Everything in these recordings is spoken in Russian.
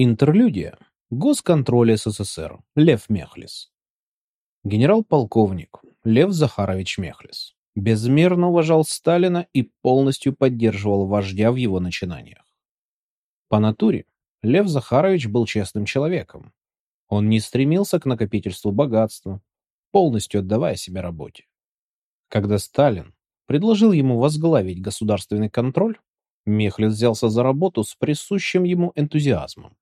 Интерлюдия. Госконтроль СССР. Лев Мехлис. Генерал-полковник Лев Захарович Мехлис безмерно уважал Сталина и полностью поддерживал вождя в его начинаниях. По натуре Лев Захарович был честным человеком. Он не стремился к накопительству богатства, полностью отдавая себя работе. Когда Сталин предложил ему возглавить государственный контроль, Мехлис взялся за работу с присущим ему энтузиазмом.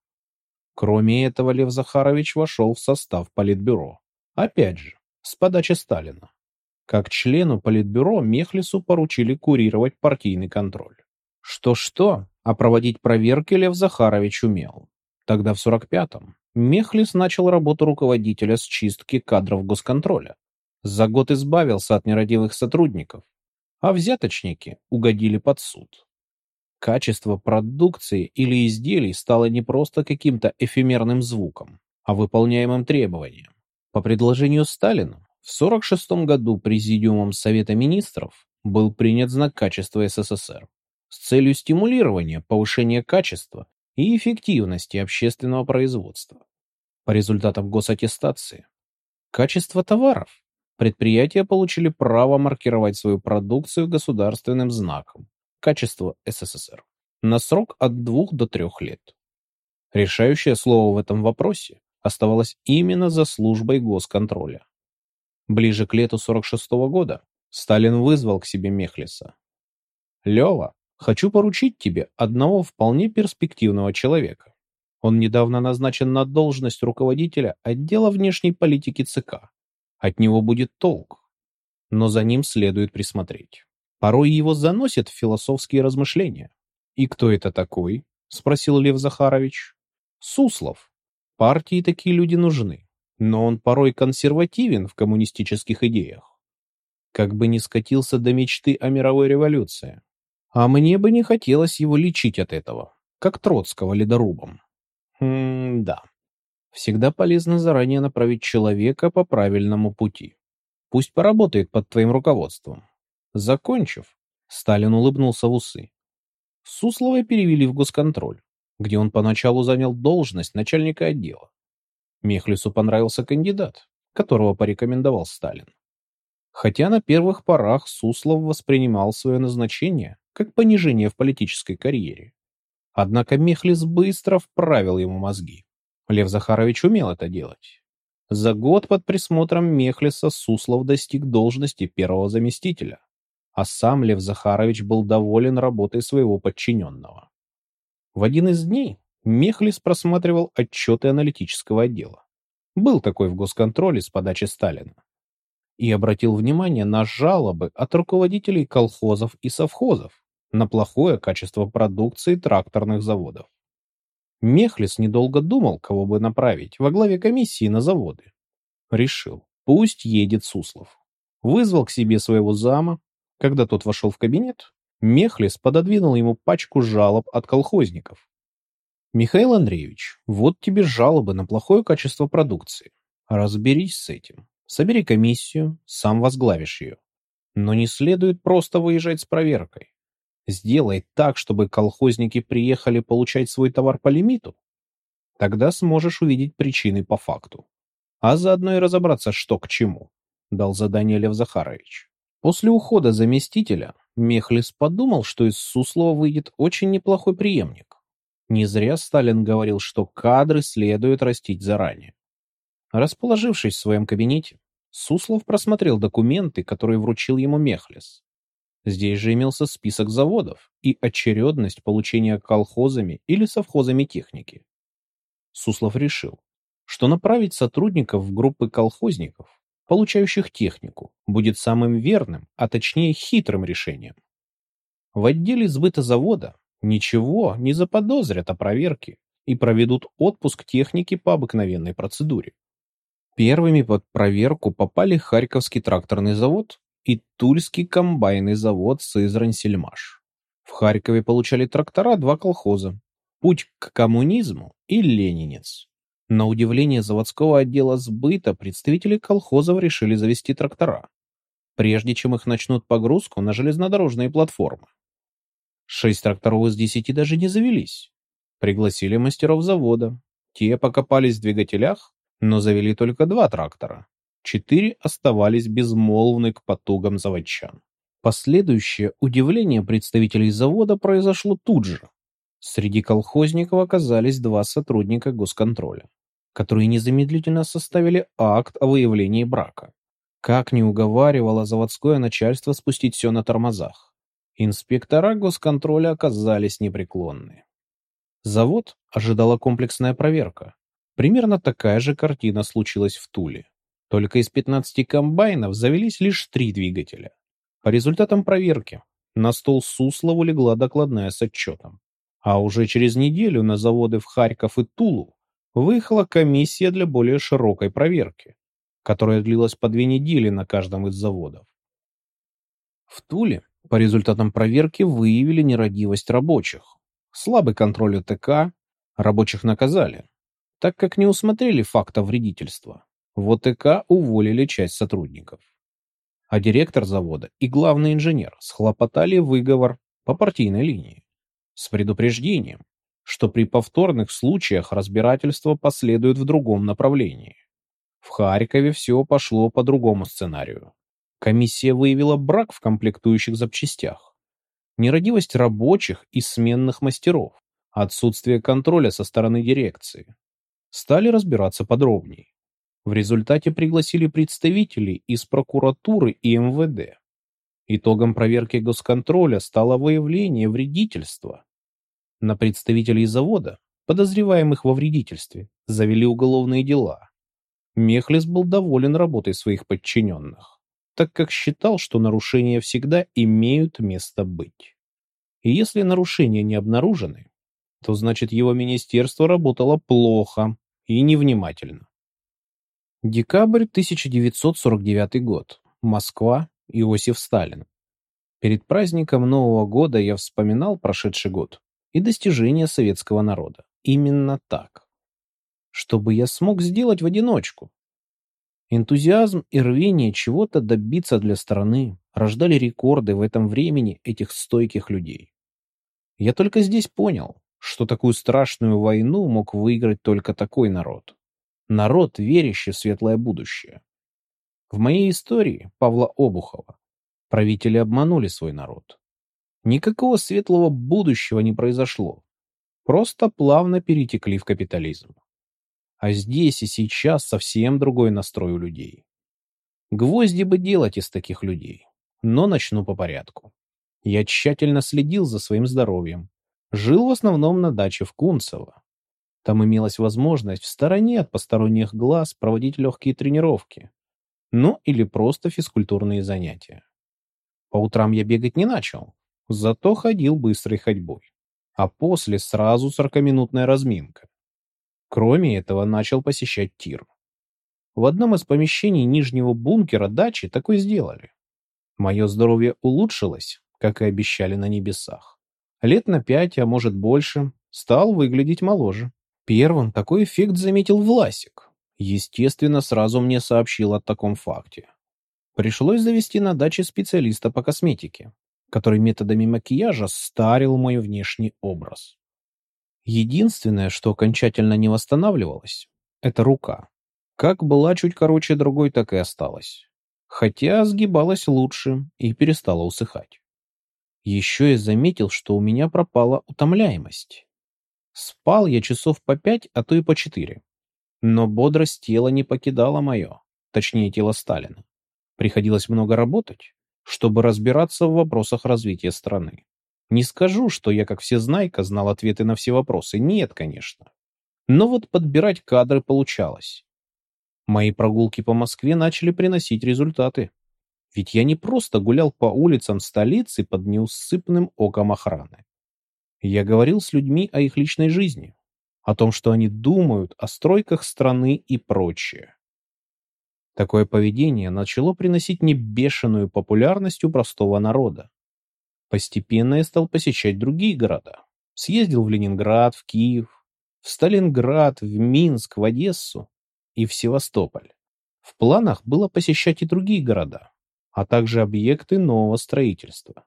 Кроме этого, Лев Захарович вошел в состав Политбюро. Опять же, с подачи Сталина. Как члену Политбюро Мехлису поручили курировать партийный контроль. Что-что, а проводить проверки Лев Захарович умел. Тогда в 45-м Мехлис начал работу руководителя с чистки кадров госконтроля. За год избавился от нерадивых сотрудников, а взяточники угодили под суд. Качество продукции или изделий стало не просто каким-то эфемерным звуком, а выполняемым требованием. По предложению Сталина в 1946 году Президиумом Совета Министров был принят знак качества СССР с целью стимулирования повышения качества и эффективности общественного производства. По результатам госаттестации качество товаров предприятия получили право маркировать свою продукцию государственным знаком качество СССР на срок от двух до трех лет. Решающее слово в этом вопросе оставалось именно за службой госконтроля. Ближе к лету 46 -го года Сталин вызвал к себе Мехлиса. «Лева, хочу поручить тебе одного вполне перспективного человека. Он недавно назначен на должность руководителя отдела внешней политики ЦК. От него будет толк, но за ним следует присмотреть. Порой его заносят в философские размышления. «И кто это такой?» — спросил Лев Захарович. «Суслов. Партии такие люди нужны но он порой консервативен в коммунистических идеях. Как бы не скатился до мечты о мировой революции. А мне бы не хотелось его лечить от этого, как Троцкого ледорубом. Хм, да. Всегда полезно заранее направить человека по правильному пути. Пусть поработает под твоим руководством. Закончив, Сталин улыбнулся в усы. Суслова перевели в госконтроль, где он поначалу занял должность начальника отдела. Мехлису понравился кандидат, которого порекомендовал Сталин. Хотя на первых порах Суслов воспринимал свое назначение как понижение в политической карьере. Однако Мехлис быстро вправил ему мозги. Лев Захарович умел это делать. За год под присмотром Мехлиса Суслов достиг должности первого заместителя, а сам Лев Захарович был доволен работой своего подчиненного. В один из дней Мехлис просматривал отчеты аналитического отдела. Был такой в госконтроле с подачи Сталина. И обратил внимание на жалобы от руководителей колхозов и совхозов на плохое качество продукции тракторных заводов. Мехлис недолго думал, кого бы направить во главе комиссии на заводы. Решил, пусть едет Суслов. Вызвал к себе своего зама. Когда тот вошел в кабинет, Мехлис пододвинул ему пачку жалоб от колхозников. Михаил Андреевич, вот тебе жалобы на плохое качество продукции. Разберись с этим. Собери комиссию, сам возглавишь ее. Но не следует просто выезжать с проверкой. Сделай так, чтобы колхозники приехали получать свой товар по лимиту. Тогда сможешь увидеть причины по факту. А заодно и разобраться, что к чему, дал задание Лев Захарович. После ухода заместителя Мехлис подумал, что из Суслова выйдет очень неплохой преемник. Не зря Сталин говорил, что кадры следует растить заранее. Расположившись в своем кабинете, Суслов просмотрел документы, которые вручил ему Мехлис. Здесь же имелся список заводов и очередность получения колхозами или совхозами техники. Суслов решил, что направить сотрудников в группы колхозников, получающих технику, будет самым верным, а точнее хитрым решением. В отделе сбыта завода Ничего не заподозрят о проверке и проведут отпуск техники по обыкновенной процедуре. Первыми под проверку попали Харьковский тракторный завод и Тульский комбайный завод Сызрань-Сельмаш. В Харькове получали трактора два колхоза «Путь к коммунизму» и «Ленинец». На удивление заводского отдела сбыта представители колхозов решили завести трактора, прежде чем их начнут погрузку на железнодорожные платформы. Шесть тракторов из десяти даже не завелись. Пригласили мастеров завода. Те покопались в двигателях, но завели только два трактора. Четыре оставались безмолвны к потугам заводчан. Последующее удивление представителей завода произошло тут же. Среди колхозников оказались два сотрудника госконтроля, которые незамедлительно составили акт о выявлении брака. Как не уговаривало заводское начальство спустить все на тормозах. Инспектора госконтроля оказались непреклонны. Завод ожидала комплексная проверка. Примерно такая же картина случилась в Туле. Только из 15 комбайнов завелись лишь три двигателя. По результатам проверки на стол Суслову легла докладная с отчетом. А уже через неделю на заводы в Харьков и Тулу выехала комиссия для более широкой проверки, которая длилась по две недели на каждом из заводов. В Туле по результатам проверки выявили нерадивость рабочих. Слабый контроль ОТК, рабочих наказали, так как не усмотрели факта вредительства. В ОТК уволили часть сотрудников. А директор завода и главный инженер схлопотали выговор по партийной линии с предупреждением, что при повторных случаях разбирательство последует в другом направлении. В Харькове все пошло по другому сценарию. Комиссия выявила брак в комплектующих запчастях, нерадивость рабочих и сменных мастеров, отсутствие контроля со стороны дирекции. Стали разбираться подробнее. В результате пригласили представителей из прокуратуры и МВД. Итогом проверки госконтроля стало выявление вредительства. На представителей завода, подозреваемых во вредительстве, завели уголовные дела. Мехлис был доволен работой своих подчиненных, так как считал, что нарушения всегда имеют место быть. И если нарушения не обнаружены, то значит его министерство работало плохо и невнимательно. Декабрь 1949 год. Москва. Иосиф Сталин. Перед праздником Нового года я вспоминал прошедший год и достижения советского народа. Именно так. Чтобы я смог сделать в одиночку. Энтузиазм и рвение чего-то добиться для страны рождали рекорды в этом времени этих стойких людей. Я только здесь понял, что такую страшную войну мог выиграть только такой народ. Народ, верящий в светлое будущее. В моей истории Павла Обухова правители обманули свой народ. Никакого светлого будущего не произошло. Просто плавно перетекли в капитализм. А здесь и сейчас совсем другой настрой у людей. Гвозди бы делать из таких людей. Но начну по порядку. Я тщательно следил за своим здоровьем. Жил в основном на даче в Кунцево. Там имелась возможность в стороне от посторонних глаз проводить легкие тренировки. Ну или просто физкультурные занятия. По утрам я бегать не начал, зато ходил быстрой ходьбой. А после сразу сорокаминутная разминка. Кроме этого начал посещать тир. В одном из помещений нижнего бункера дачи такой сделали. Мое здоровье улучшилось, как и обещали на небесах. Лет на пять, а может больше, стал выглядеть моложе. Первым такой эффект заметил Власик. Естественно, сразу мне сообщил о таком факте. Пришлось завести на даче специалиста по косметике, который методами макияжа старил мой внешний образ. Единственное, что окончательно не восстанавливалось, это рука. Как была чуть короче другой, так и осталась. Хотя сгибалась лучше и перестала усыхать. Еще я заметил, что у меня пропала утомляемость. Спал я часов по пять, а то и по четыре. Но бодрость тела не покидала мое, точнее тело Сталина. Приходилось много работать, чтобы разбираться в вопросах развития страны. Не скажу, что я, как всезнайка, знал ответы на все вопросы. Нет, конечно. Но вот подбирать кадры получалось. Мои прогулки по Москве начали приносить результаты. Ведь я не просто гулял по улицам столицы под неусыпным оком охраны. Я говорил с людьми о их личной жизни, о том, что они думают о стройках страны и прочее. Такое поведение начало приносить не бешеную популярность у простого народа. Постепенно я стал посещать другие города. Съездил в Ленинград, в Киев, в Сталинград, в Минск, в Одессу и в Севастополь. В планах было посещать и другие города, а также объекты нового строительства.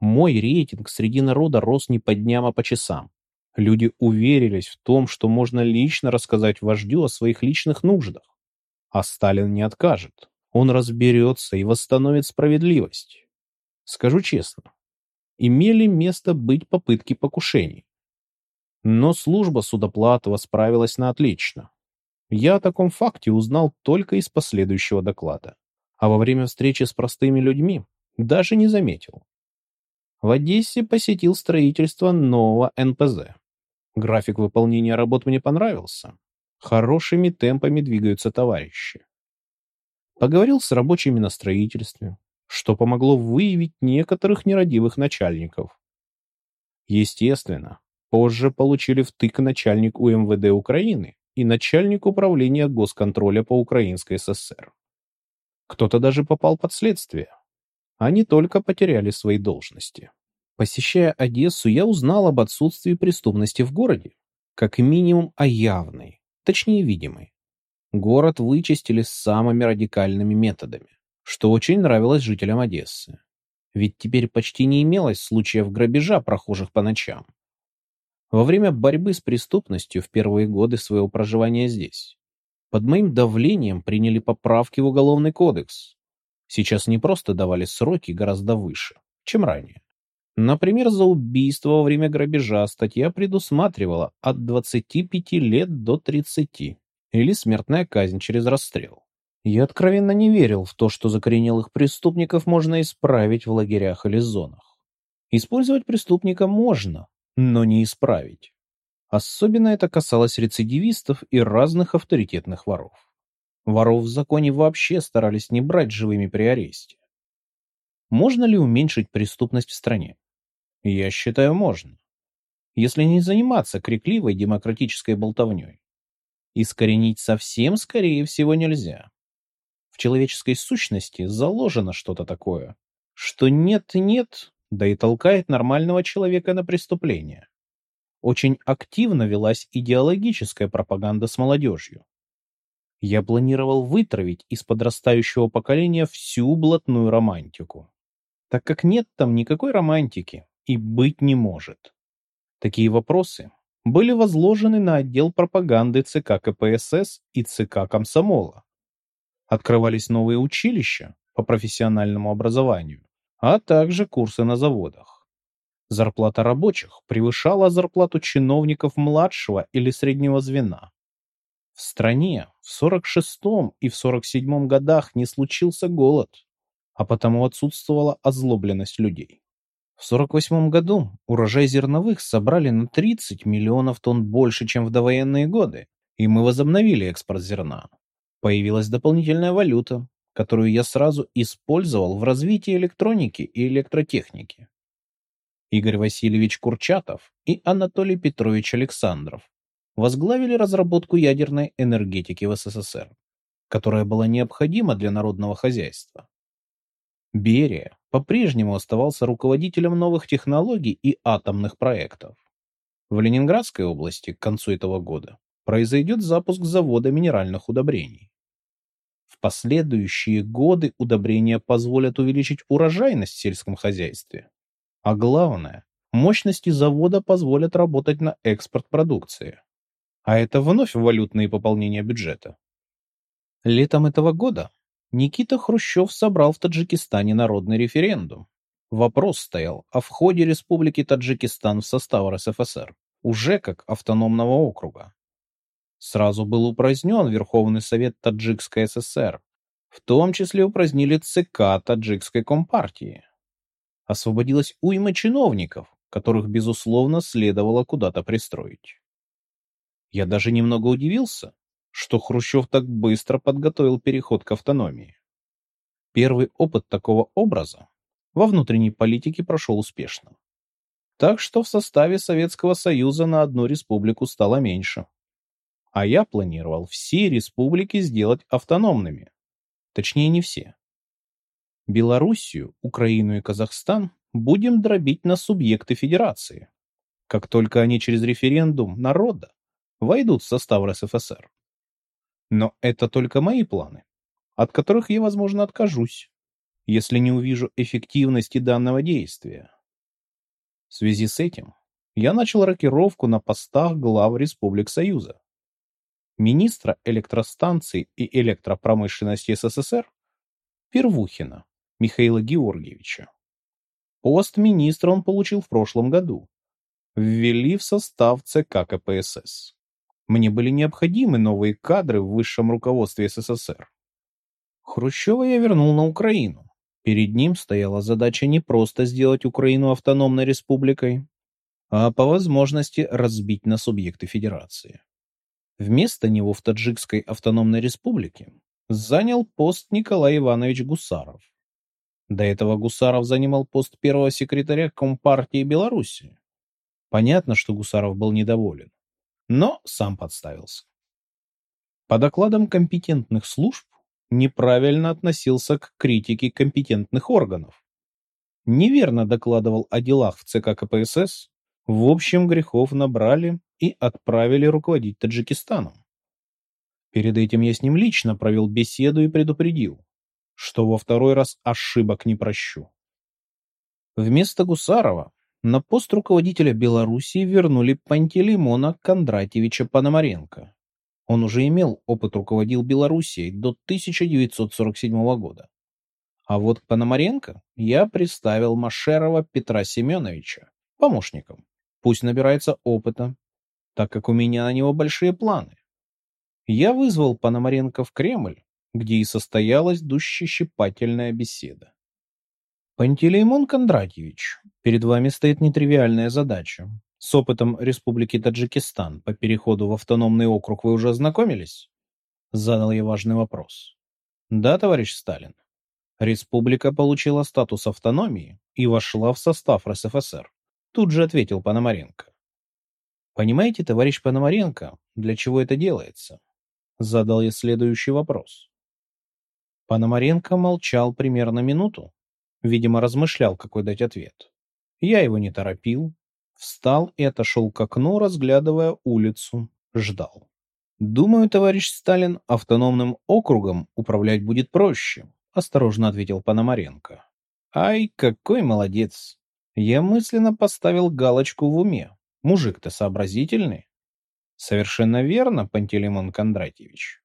Мой рейтинг среди народа рос не по дням, а по часам. Люди уверились в том, что можно лично рассказать вождю о своих личных нуждах. А Сталин не откажет. Он разберется и восстановит справедливость. Скажу честно, имели место быть попытки покушений. Но служба Судоплатова справилась на отлично. Я о таком факте узнал только из последующего доклада. А во время встречи с простыми людьми даже не заметил. В Одессе посетил строительство нового НПЗ. График выполнения работ мне понравился. Хорошими темпами двигаются товарищи. Поговорил с рабочими на строительстве, что помогло выявить некоторых нерадивых начальников. Естественно, позже получили втык начальник УМВД Украины и начальник управления госконтроля по Украинской ССР. Кто-то даже попал под следствие. Они только потеряли свои должности. Посещая Одессу, я узнал об отсутствии преступности в городе, как минимум о явной, точнее видимой. Город вычистили самыми радикальными методами, что очень нравилось жителям Одессы. Ведь теперь почти не имелось случаев грабежа прохожих по ночам. Во время борьбы с преступностью в первые годы своего проживания здесь под моим давлением приняли поправки в Уголовный кодекс. Сейчас не просто давали сроки гораздо выше, чем ранее. Например, за убийство во время грабежа статья предусматривала от 25 лет до 30 или смертная казнь через расстрел. Я откровенно не верил в то, что закоренелых преступников можно исправить в лагерях или зонах. Использовать преступника можно, но не исправить. Особенно это касалось рецидивистов и разных авторитетных воров. Воров в законе вообще старались не брать живыми при аресте. Можно ли уменьшить преступность в стране? Я считаю, можно. Если не заниматься крикливой демократической болтовней. Искоренить совсем, скорее всего, нельзя. В человеческой сущности заложено что-то такое, что нет-нет, да и толкает нормального человека на преступление. Очень активно велась идеологическая пропаганда с молодежью. Я планировал вытравить из подрастающего поколения всю блатную романтику. Так как нет там никакой романтики, и быть не может. Такие вопросы были возложены на отдел пропаганды ЦК КПСС и ЦК Комсомола. Открывались новые училища по профессиональному образованию, а также курсы на заводах. Зарплата рабочих превышала зарплату чиновников младшего или среднего звена. В стране в 46-м и в 47-м годах не случился голод, а потому отсутствовала озлобленность людей. В 48 году урожай зерновых собрали на 30 миллионов тонн больше, чем в довоенные годы, и мы возобновили экспорт зерна. Появилась дополнительная валюта, которую я сразу использовал в развитии электроники и электротехники. Игорь Васильевич Курчатов и Анатолий Петрович Александров возглавили разработку ядерной энергетики в СССР, которая была необходима для народного хозяйства. Берия по-прежнему оставался руководителем новых технологий и атомных проектов. В Ленинградской области к концу этого года произойдет запуск завода минеральных удобрений. В последующие годы удобрения позволят увеличить урожайность в сельском хозяйстве. А главное, мощности завода позволят работать на экспорт продукции. А это вновь валютные пополнения бюджета. Летом этого года Никита Хрущев собрал в Таджикистане народный референдум. Вопрос стоял о входе Республики Таджикистан в состав РСФСР, уже как автономного округа. Сразу был упразднен Верховный Совет Таджикской ССР, в том числе упразднили ЦК Таджикской Компартии. Освободилась уйма чиновников, которых, безусловно, следовало куда-то пристроить. Я даже немного удивился, что Хрущев так быстро подготовил переход к автономии. Первый опыт такого образа во внутренней политике прошел успешно. Так что в составе Советского Союза на одну республику стало меньше. А я планировал все республики сделать автономными. Точнее, не все. Белоруссию, Украину и Казахстан будем дробить на субъекты федерации, как только они через референдум народа войдут в состав РСФСР. Но это только мои планы, от которых я, возможно, откажусь, если не увижу эффективности данного действия. В связи с этим я начал рокировку на постах глав Республик Союза. Министра электростанций и электропромышленности СССР Первухина Михаила Георгиевича. Пост министра он получил в прошлом году. Ввели в состав ЦК КПСС. Мне были необходимы новые кадры в высшем руководстве СССР. Хрущева я вернул на Украину. Перед ним стояла задача не просто сделать Украину автономной республикой, а по возможности разбить на субъекты федерации. Вместо него в Таджикской автономной республике занял пост Николай Иванович Гусаров. До этого Гусаров занимал пост первого секретаря Компартии Беларуси. Понятно, что Гусаров был недоволен, но сам подставился. По докладам компетентных служб неправильно относился к критике компетентных органов. Неверно докладывал о делах в ЦК КПСС, в общем грехов набрали и отправили руководить Таджикистаном. Перед этим я с ним лично провел беседу и предупредил, что во второй раз ошибок не прощу. Вместо Гусарова на пост руководителя Белоруссии вернули Пантелеймона Кондратьевича Пономаренко. Он уже имел опыт руководил Белоруссией до 1947 года. А вот к Пономаренко я представил Машерова Петра Семеновича помощником. Пусть набирается опыта, так как у меня на него большие планы. Я вызвал Пономаренко в Кремль, где и состоялась душещипательная беседа. Пантелеймон Кондратьевич, перед вами стоит нетривиальная задача с опытом Республики Таджикистан по переходу в автономный округ вы уже ознакомились? Задал я важный вопрос. Да, товарищ Сталин. Республика получила статус автономии и вошла в состав РСФСР. Тут же ответил Пономаренко. Понимаете, товарищ Пономаренко, для чего это делается? Задал я следующий вопрос. Пономаренко молчал примерно минуту. Видимо, размышлял, какой дать ответ. Я его не торопил, Встал и отошел к окну, разглядывая улицу. Ждал. «Думаю, товарищ Сталин, автономным округом управлять будет проще», — осторожно ответил Пономаренко. «Ай, какой молодец!» Я мысленно поставил галочку в уме. Мужик-то сообразительный. Совершенно верно, Пантелеймон Кондратьевич.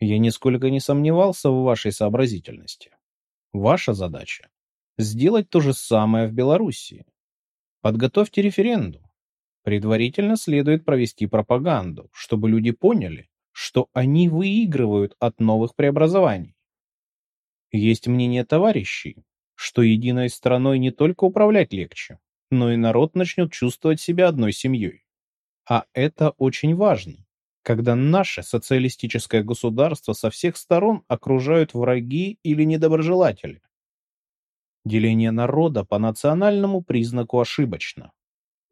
Я нисколько не сомневался в вашей сообразительности. Ваша задача — сделать то же самое в Белоруссии. Подготовьте референдум. Предварительно следует провести пропаганду, чтобы люди поняли, что они выигрывают от новых преобразований. Есть мнение товарищей, что единой страной не только управлять легче, но и народ начнет чувствовать себя одной семьей. А это очень важно, когда наше социалистическое государство со всех сторон окружают враги или недоброжелатели. Деление народа по национальному признаку ошибочно.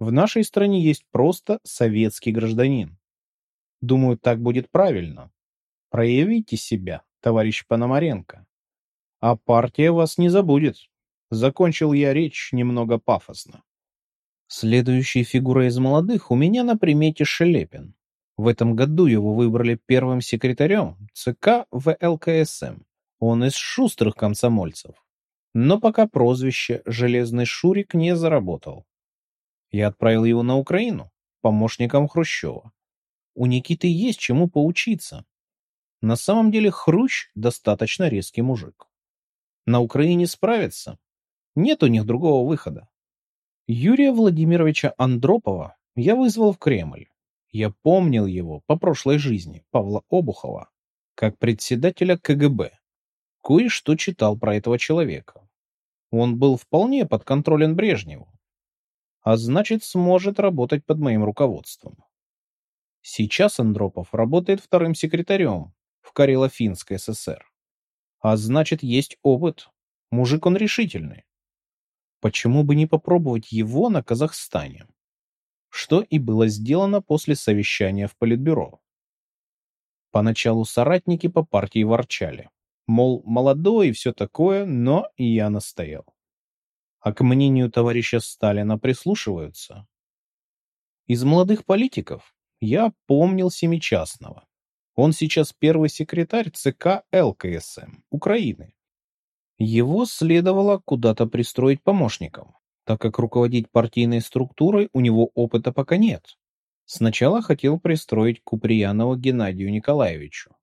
В нашей стране есть просто советский гражданин. Думаю, так будет правильно. Проявите себя, товарищ Пономаренко. А партия вас не забудет. Закончил я речь немного пафосно. Следующей фигурой из молодых у меня на примете Шелепин. В этом году его выбрали первым секретарем ЦК ВЛКСМ. Он из шустрых комсомольцев но пока прозвище «Железный Шурик» не заработал. Я отправил его на Украину, помощником Хрущева. У Никиты есть чему поучиться. На самом деле Хрущ достаточно резкий мужик. На Украине справится. Нет у них другого выхода. Юрия Владимировича Андропова я вызвал в Кремль. Я помнил его по прошлой жизни, Павла Обухова, как председателя КГБ. Кое-что читал про этого человека. Он был вполне подконтролен Брежневу, а значит, сможет работать под моим руководством. Сейчас Андропов работает вторым секретарем в Карело-Финской ССР. А значит, есть опыт. Мужик он решительный. Почему бы не попробовать его на Казахстане? Что и было сделано после совещания в Политбюро. Поначалу соратники по партии ворчали. Мол, молодой и все такое, но я настоял. А к мнению товарища Сталина прислушиваются. Из молодых политиков я помнил Семичастного. Он сейчас первый секретарь ЦК ЛКСМ Украины. Его следовало куда-то пристроить помощником. так как руководить партийной структурой у него опыта пока нет. Сначала хотел пристроить Куприянова Геннадию Николаевичу,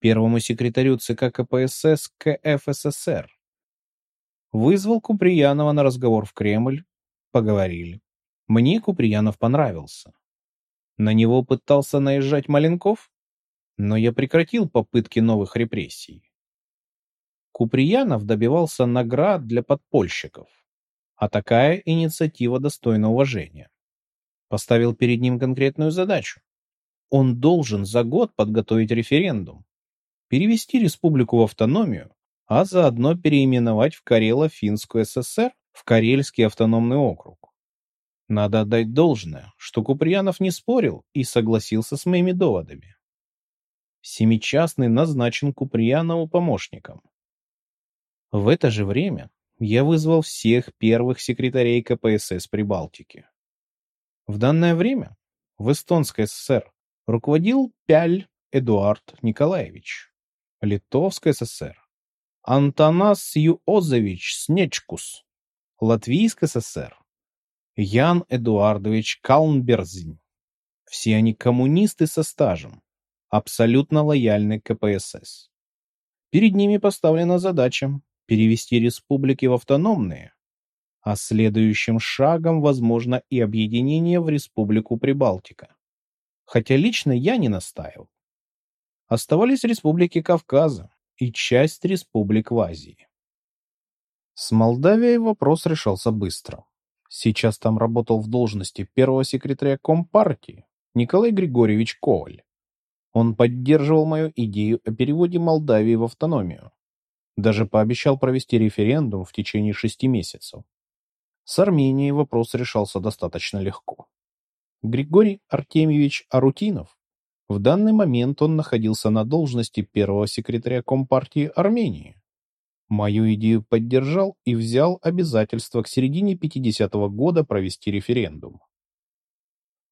первому секретарю ЦК КПСС КФССР. Вызвал Куприянова на разговор в Кремль, поговорили. Мне Куприянов понравился. На него пытался наезжать Маленков, но я прекратил попытки новых репрессий. Куприянов добивался наград для подпольщиков, а такая инициатива достойна уважения. Поставил перед ним конкретную задачу. Он должен за год подготовить референдум, перевести республику в автономию, а заодно переименовать в Карело-Финскую ССР в Карельский автономный округ. Надо отдать должное, что Куприянов не спорил и согласился с моими доводами. Семичастный назначен Куприянову помощником. В это же время я вызвал всех первых секретарей КПСС Прибалтики. В данное время в Эстонской ССР руководил Пяль Эдуард Николаевич, Литовской ССР Антонас Юозович Снечкус, Латвийской ССР Ян Эдуардович Калнберзин. Все они коммунисты со стажем, абсолютно лояльны КПСС. Перед ними поставлена задача перевести республики в автономные, а следующим шагом, возможно, и объединение в Республику Прибалтика. Хотя лично я не настаивал. Оставались республики Кавказа и часть республик в Азии. С Молдавией вопрос решался быстро. Сейчас там работал в должности первого секретаря Компартии Николай Григорьевич Коваль. Он поддерживал мою идею о переводе Молдавии в автономию. Даже пообещал провести референдум в течение шести месяцев. С Арменией вопрос решался достаточно легко. Григорий Артемьевич Арутинов в данный момент он находился на должности первого секретаря Компартии Армении. Мою идею поддержал и взял обязательство к середине 50-го года провести референдум.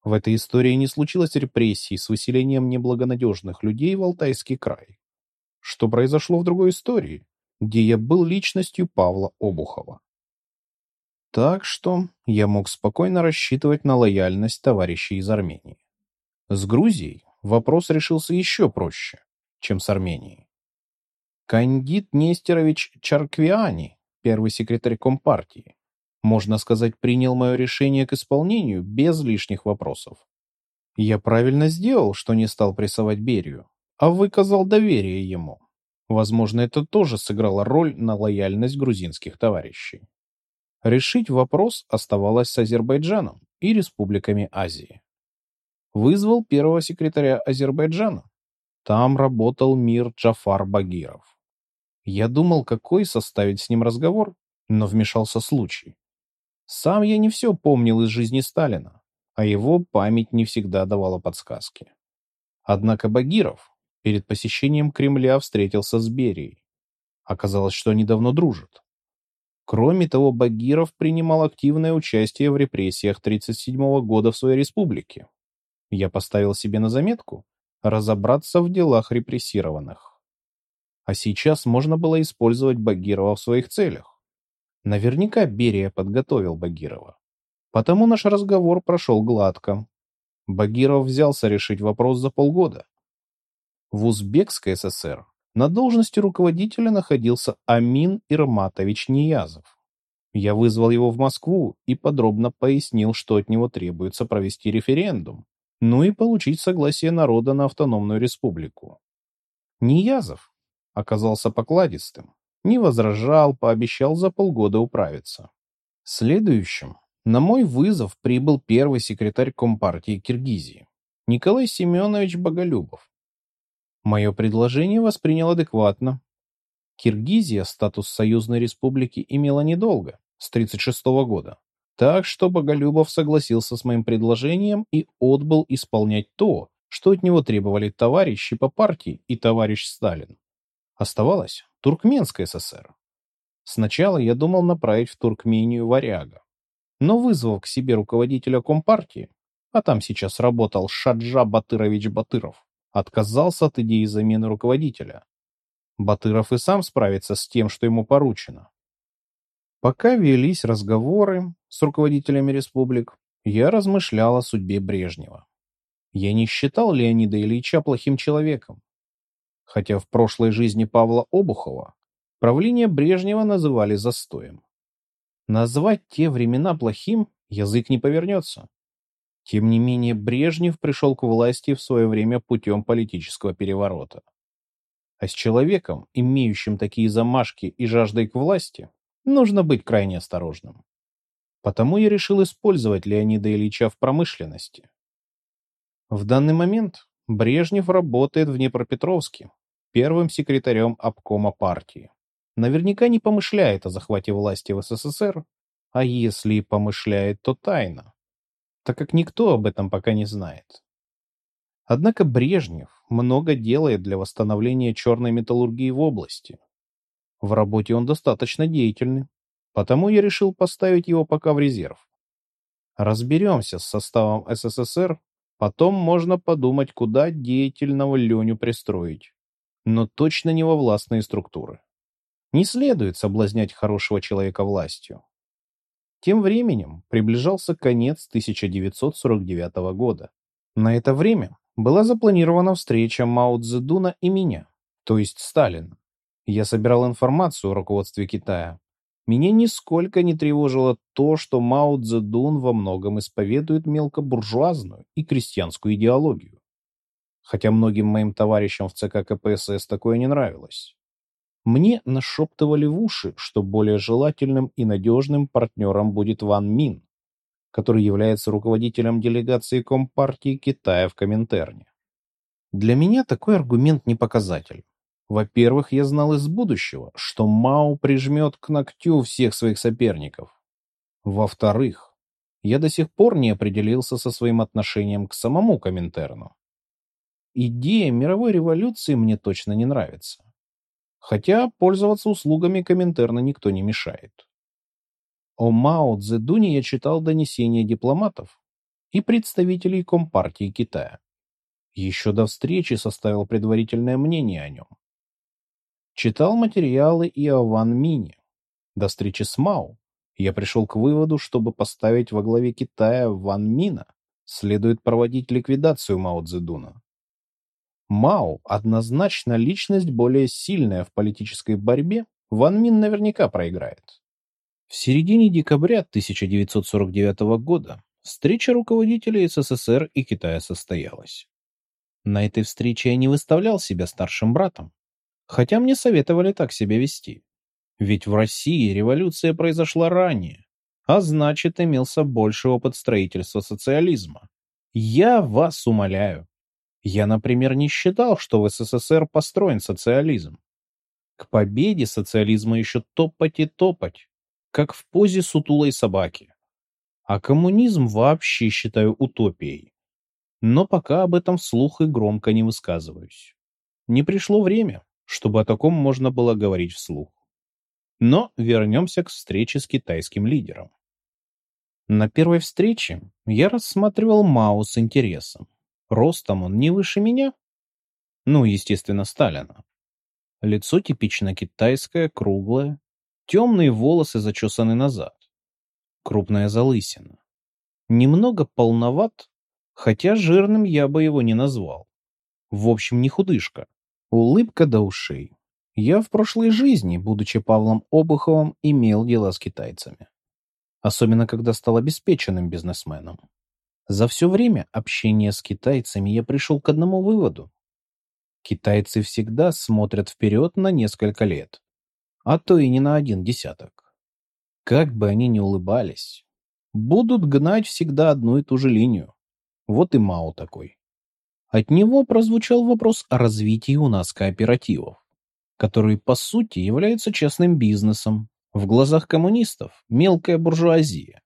В этой истории не случилось репрессий с выселением неблагонадежных людей в Алтайский край. Что произошло в другой истории, где я был личностью Павла Обухова. Так что я мог спокойно рассчитывать на лояльность товарищей из Армении. С Грузией вопрос решился еще проще, чем с Арменией. Кандид Нестерович Чарквиани, первый секретарь Компартии, можно сказать, принял мое решение к исполнению без лишних вопросов. Я правильно сделал, что не стал прессовать Берию, а выказал доверие ему. Возможно, это тоже сыграло роль на лояльность грузинских товарищей. Решить вопрос оставалось с Азербайджаном и республиками Азии. Вызвал первого секретаря Азербайджана. Там работал Мир Джафар Багиров. Я думал, какой составить с ним разговор, но вмешался случай. Сам я не все помнил из жизни Сталина, а его память не всегда давала подсказки. Однако Багиров перед посещением Кремля встретился с Берией. Оказалось, что они давно дружат. Кроме того, Багиров принимал активное участие в репрессиях 1937 года в своей республике. Я поставил себе на заметку разобраться в делах репрессированных. А сейчас можно было использовать Багирова в своих целях. Наверняка Берия подготовил Багирова. Потому наш разговор прошел гладко. Багиров взялся решить вопрос за полгода. В Узбекской ССР на должности руководителя находился Амин Ирматович Ниязов. Я вызвал его в Москву и подробно пояснил, что от него требуется провести референдум, ну и получить согласие народа на автономную республику. Ниязов оказался покладистым, не возражал, пообещал за полгода управиться. Следующим на мой вызов прибыл первый секретарь Компартии Киргизии Николай Семенович Боголюбов. Мое предложение воспринял адекватно. Киргизия статус союзной республики имела недолго, с 1936 года. Так что Боголюбов согласился с моим предложением и отбыл исполнять то, что от него требовали товарищи по партии и товарищ Сталин. Оставалась Туркменская ССР. Сначала я думал направить в Туркмению варяга. Но вызвав к себе руководителя Компартии, а там сейчас работал Шаджа Батырович Батыров, отказался от идеи замены руководителя. Батыров и сам справится с тем, что ему поручено. Пока велись разговоры с руководителями республик, я размышлял о судьбе Брежнева. Я не считал Леонида Ильича плохим человеком. Хотя в прошлой жизни Павла Обухова правление Брежнева называли застоем. Назвать те времена плохим язык не повернется. Тем не менее, Брежнев пришел к власти в свое время путем политического переворота. А с человеком, имеющим такие замашки и жаждой к власти, нужно быть крайне осторожным. Потому я решил использовать Леонида Ильича в промышленности. В данный момент Брежнев работает в Днепропетровске, первым секретарем обкома партии. Наверняка не помышляет о захвате власти в СССР, а если и помышляет, то тайно, так как никто об этом пока не знает. Однако Брежнев много делает для восстановления черной металлургии в области. В работе он достаточно деятельный, потому я решил поставить его пока в резерв. Разберемся с составом СССР, потом можно подумать, куда деятельного Леню пристроить, но точно не во властные структуры. Не следует соблазнять хорошего человека властью. Тем временем приближался конец 1949 года. На это время была запланирована встреча Мао Цзэдуна и меня, то есть Сталина. Я собирал информацию о руководстве Китая. Меня нисколько не тревожило то, что Мао Цзэдун во многом исповедует мелкобуржуазную и крестьянскую идеологию. Хотя многим моим товарищам в ЦК КПСС такое не нравилось. Мне нашептывали в уши, что более желательным и надежным партнером будет Ван Мин, который является руководителем делегации Компартии Китая в Коминтерне. Для меня такой аргумент не показатель. Во-первых, я знал из будущего, что Мао прижмет к ногтю всех своих соперников. Во-вторых, я до сих пор не определился со своим отношением к самому Коминтерну. Идея мировой революции мне точно не нравится. Хотя пользоваться услугами Коминтерна никто не мешает. О Мао Цзэдуне я читал донесения дипломатов и представителей Компартии Китая. Еще до встречи составил предварительное мнение о нем. Читал материалы и о Ван Мине. До встречи с Мао я пришел к выводу, чтобы поставить во главе Китая Ван Мина, следует проводить ликвидацию Мао Цзэдуна. Мао однозначно личность более сильная в политической борьбе, Ван Мин наверняка проиграет. В середине декабря 1949 года встреча руководителей СССР и Китая состоялась. На этой встрече я не выставлял себя старшим братом, хотя мне советовали так себя вести. Ведь в России революция произошла ранее, а значит, имелся больше опыт строительства социализма. Я вас умоляю. Я, например, не считал, что в СССР построен социализм. К победе социализма еще топать и топать как в позе сутулой собаки. А коммунизм вообще считаю утопией. Но пока об этом вслух и громко не высказываюсь. Не пришло время, чтобы о таком можно было говорить вслух. Но вернемся к встрече с китайским лидером. На первой встрече я рассматривал Мао с интересом. Ростом он не выше меня. Ну, естественно, Сталина. Лицо типично китайское, круглое, Темные волосы зачесаны назад. Крупная залысина. Немного полноват, хотя жирным я бы его не назвал. В общем, не худышка. Улыбка до ушей. Я в прошлой жизни, будучи Павлом Обуховым, имел дела с китайцами. Особенно, когда стал обеспеченным бизнесменом. За все время общения с китайцами я пришел к одному выводу. Китайцы всегда смотрят вперед на несколько лет а то и не на один десяток. Как бы они ни улыбались, будут гнать всегда одну и ту же линию. Вот и Мао такой. От него прозвучал вопрос о развитии у нас кооперативов, которые по сути являются частным бизнесом, в глазах коммунистов мелкая буржуазия.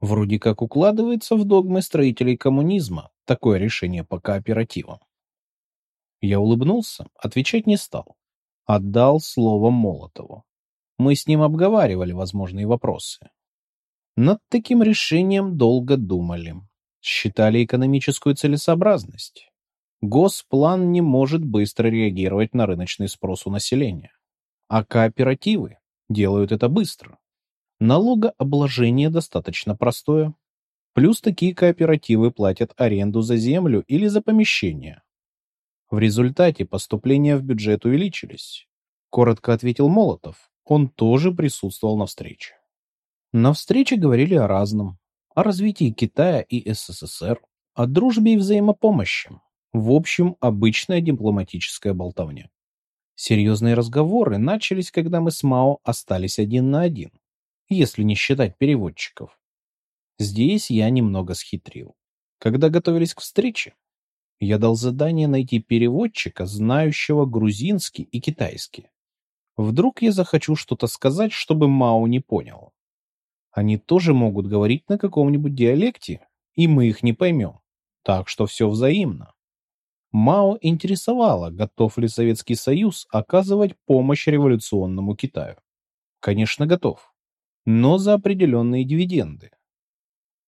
Вроде как укладывается в догмы строителей коммунизма такое решение по кооперативам. Я улыбнулся, отвечать не стал. Отдал слово Молотову. Мы с ним обговаривали возможные вопросы. Над таким решением долго думали. Считали экономическую целесообразность. Госплан не может быстро реагировать на рыночный спрос у населения. А кооперативы делают это быстро. Налогообложение достаточно простое. Плюс такие кооперативы платят аренду за землю или за помещение. В результате поступления в бюджет увеличились. Коротко ответил Молотов. Он тоже присутствовал на встрече. На встрече говорили о разном. О развитии Китая и СССР, о дружбе и взаимопомощи. В общем, обычная дипломатическая болтовня. Серьезные разговоры начались, когда мы с Мао остались один на один, если не считать переводчиков. Здесь я немного схитрил. Когда готовились к встрече, я дал задание найти переводчика, знающего грузинский и китайский. Вдруг я захочу что-то сказать, чтобы Мао не понял. Они тоже могут говорить на каком-нибудь диалекте, и мы их не поймем. Так что все взаимно. Мао интересовало, готов ли Советский Союз оказывать помощь революционному Китаю. Конечно, готов. Но за определенные дивиденды.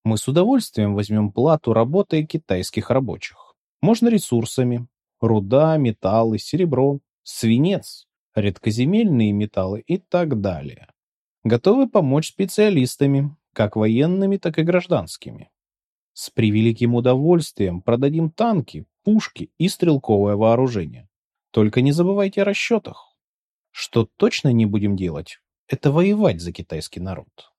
Мы с удовольствием возьмем плату работы китайских рабочих. Можно ресурсами. Руда, металлы, серебро, свинец, редкоземельные металлы и так далее. Готовы помочь специалистами, как военными, так и гражданскими. С превеликим удовольствием продадим танки, пушки и стрелковое вооружение. Только не забывайте о расчетах. Что точно не будем делать, это воевать за китайский народ.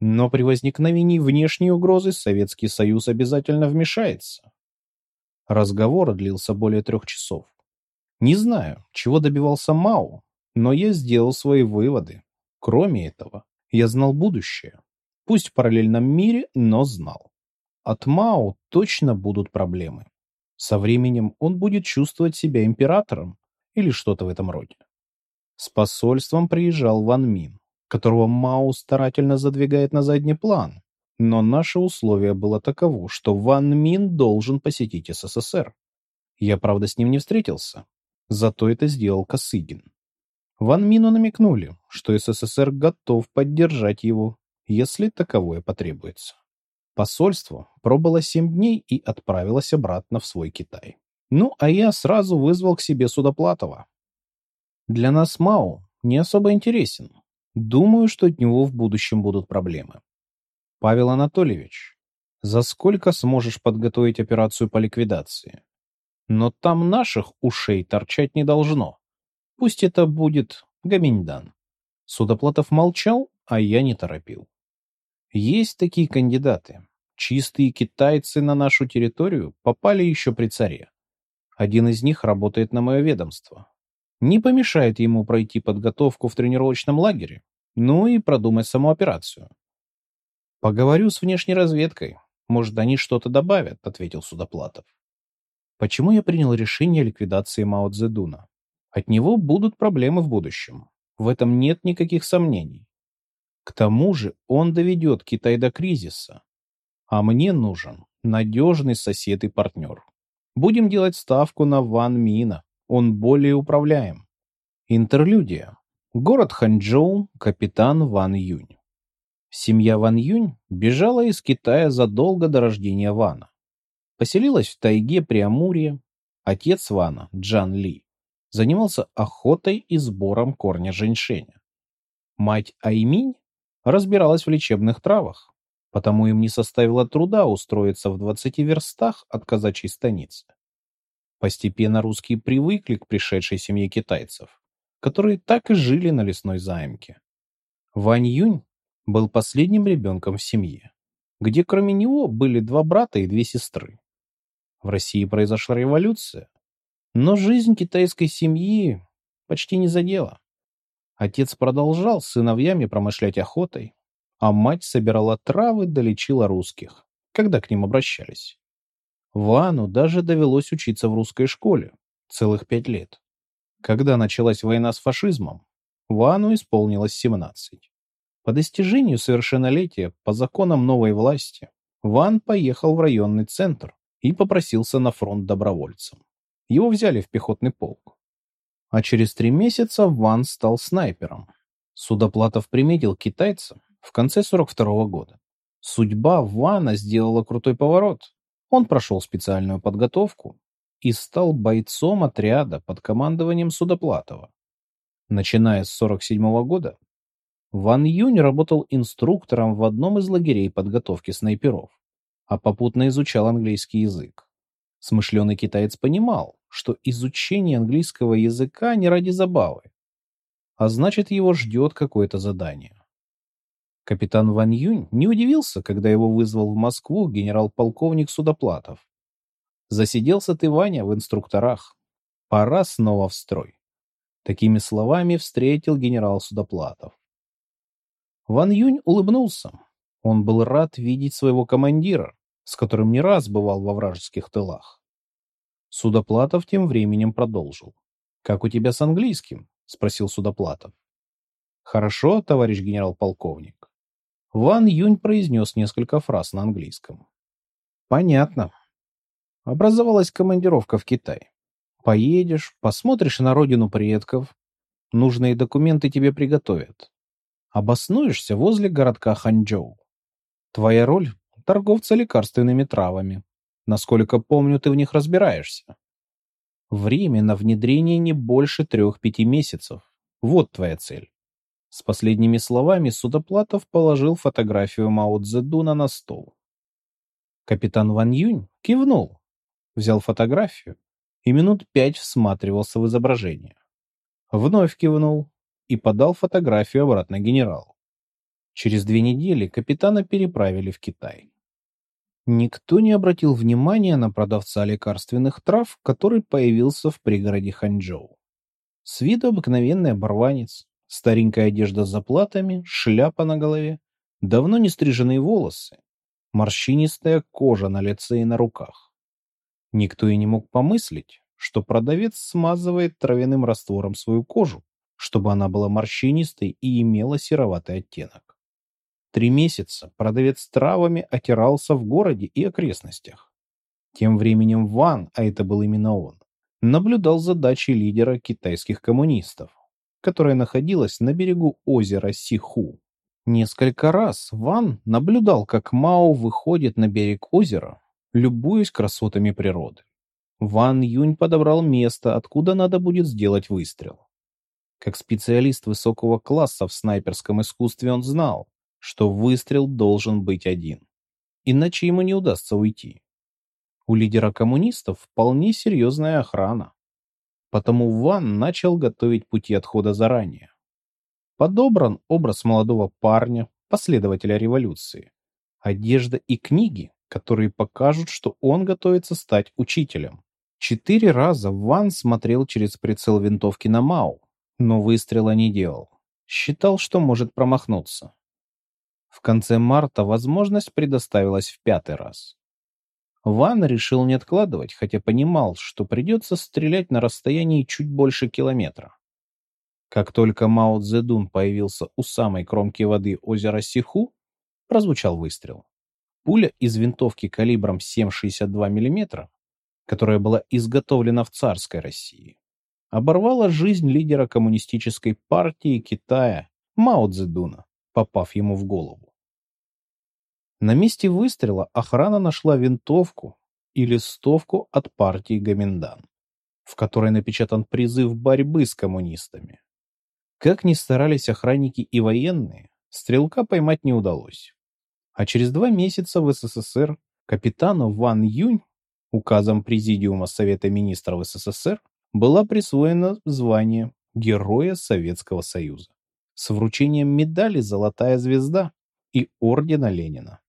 Но при возникновении внешней угрозы Советский Союз обязательно вмешается. Разговор длился более трех часов. Не знаю, чего добивался Мао, но я сделал свои выводы. Кроме этого, я знал будущее. Пусть в параллельном мире, но знал. От Мао точно будут проблемы. Со временем он будет чувствовать себя императором или что-то в этом роде. С посольством приезжал Ван Мин, которого Мао старательно задвигает на задний план, но наше условие было таково, что Ван Мин должен посетить СССР. Я, правда, с ним не встретился, зато это сделал Косыгин. Ван Мину намекнули, что СССР готов поддержать его, если таковое потребуется. Посольство пробыло семь дней и отправилось обратно в свой Китай. Ну, а я сразу вызвал к себе Судоплатова. Для нас Мао не особо интересен. Думаю, что от него в будущем будут проблемы. Павел Анатольевич, за сколько сможешь подготовить операцию по ликвидации? Но там наших ушей торчать не должно. Пусть это будет Гаминьдан. Судоплатов молчал, а я не торопил. Есть такие кандидаты. Чистые китайцы на нашу территорию попали еще при царе. Один из них работает на мое ведомство. Не помешает ему пройти подготовку в тренировочном лагере, ну и продумать саму операцию. Поговорю с внешней разведкой. Может, они что-то добавят, ответил Судоплатов. Почему я принял решение о ликвидации Мао Цзэдуна? От него будут проблемы в будущем. В этом нет никаких сомнений. К тому же он доведет Китай до кризиса, а мне нужен надежный сосед и партнер. Будем делать ставку на Ван Мина. Он более управляем. Интерлюдия. Город Ханчжоу, капитан Ван Юнь. Семья Ван Юнь бежала из Китая задолго до рождения Вана. Поселилась в тайге при Амуре. Отец Вана, Джан Ли, занимался охотой и сбором корня женьшеня. Мать Айминь разбиралась в лечебных травах потому им не составило труда устроиться в двадцати верстах от казачьей станицы. Постепенно русские привыкли к пришедшей семье китайцев, которые так и жили на лесной заимке. Вань Юнь был последним ребенком в семье, где кроме него были два брата и две сестры. В России произошла революция, но жизнь китайской семьи почти не задела. Отец продолжал с сыновьями промышлять охотой, а мать собирала травы да лечила русских, когда к ним обращались. Вану даже довелось учиться в русской школе целых пять лет. Когда началась война с фашизмом, Вану исполнилось 17. По достижению совершеннолетия по законам новой власти Ван поехал в районный центр и попросился на фронт добровольцем. Его взяли в пехотный полк. А через три месяца Ван стал снайпером. Судоплатов приметил китайца в конце 42 -го года. Судьба Вана сделала крутой поворот. Он прошел специальную подготовку и стал бойцом отряда под командованием Судоплатова. Начиная с 47 -го года, Ван Юнь работал инструктором в одном из лагерей подготовки снайперов, а попутно изучал английский язык. Смышленый китаец понимал, что изучение английского языка не ради забавы, а значит его ждет какое-то задание. Капитан Ван Юнь не удивился, когда его вызвал в Москву генерал-полковник Судоплатов. Засиделся ты, Ваня, в инструкторах. Пора снова в строй. Такими словами встретил генерал Судоплатов. Ван Юнь улыбнулся. Он был рад видеть своего командира, с которым не раз бывал во вражеских тылах. Судоплатов тем временем продолжил. «Как у тебя с английским?» — спросил Судоплатов. «Хорошо, товарищ генерал-полковник». Ван Юнь произнес несколько фраз на английском. «Понятно. Образовалась командировка в Китай. Поедешь, посмотришь на родину предков. Нужные документы тебе приготовят. Обоснуешься возле городка Ханчжоу. Твоя роль — торговца лекарственными травами. Насколько помню, ты в них разбираешься. Время на внедрение не больше трех-пяти месяцев. Вот твоя цель. С последними словами Судоплатов положил фотографию Мао Цзэдуна на стол. Капитан Ван Юнь кивнул, взял фотографию и минут пять всматривался в изображение. Вновь кивнул, и подал фотографию обратно генералу. Через две недели капитана переправили в Китай. Никто не обратил внимания на продавца лекарственных трав, который появился в пригороде Ханчжоу. С виду обыкновенный оборванец, старенькая одежда с заплатами, шляпа на голове, давно не стриженные волосы, морщинистая кожа на лице и на руках. Никто и не мог помыслить, что продавец смазывает травяным раствором свою кожу, чтобы она была морщинистой и имела сероватый оттенок. Три месяца продавец травами отирался в городе и окрестностях. Тем временем Ван, а это был именно он, наблюдал за дачей лидера китайских коммунистов, которая находилась на берегу озера Сиху. Несколько раз Ван наблюдал, как Мао выходит на берег озера, любуясь красотами природы. Ван Юнь подобрал место, откуда надо будет сделать выстрел. Как специалист высокого класса в снайперском искусстве он знал, что выстрел должен быть один. Иначе ему не удастся уйти. У лидера коммунистов вполне серьезная охрана. Потому Ван начал готовить пути отхода заранее. Подобран образ молодого парня, последователя революции. Одежда и книги, которые покажут, что он готовится стать учителем. Четыре раза Ван смотрел через прицел винтовки на Мау, но выстрела не делал. Считал, что может промахнуться. В конце марта возможность предоставилась в пятый раз. Ван решил не откладывать, хотя понимал, что придется стрелять на расстоянии чуть больше километра. Как только Мао Цзэдун появился у самой кромки воды озера Сиху, прозвучал выстрел. Пуля из винтовки калибром 7,62 мм, которая была изготовлена в царской России, оборвала жизнь лидера коммунистической партии Китая Мао Цзэдуна, попав ему в голову. На месте выстрела охрана нашла винтовку и листовку от партии Гоминдан, в которой напечатан призыв борьбы с коммунистами. Как ни старались охранники и военные, стрелка поймать не удалось. А через два месяца в СССР капитану Ван Юнь указом Президиума Совета Министров СССР была присвоена звание Героя Советского Союза с вручением медали «Золотая звезда» и ордена Ленина.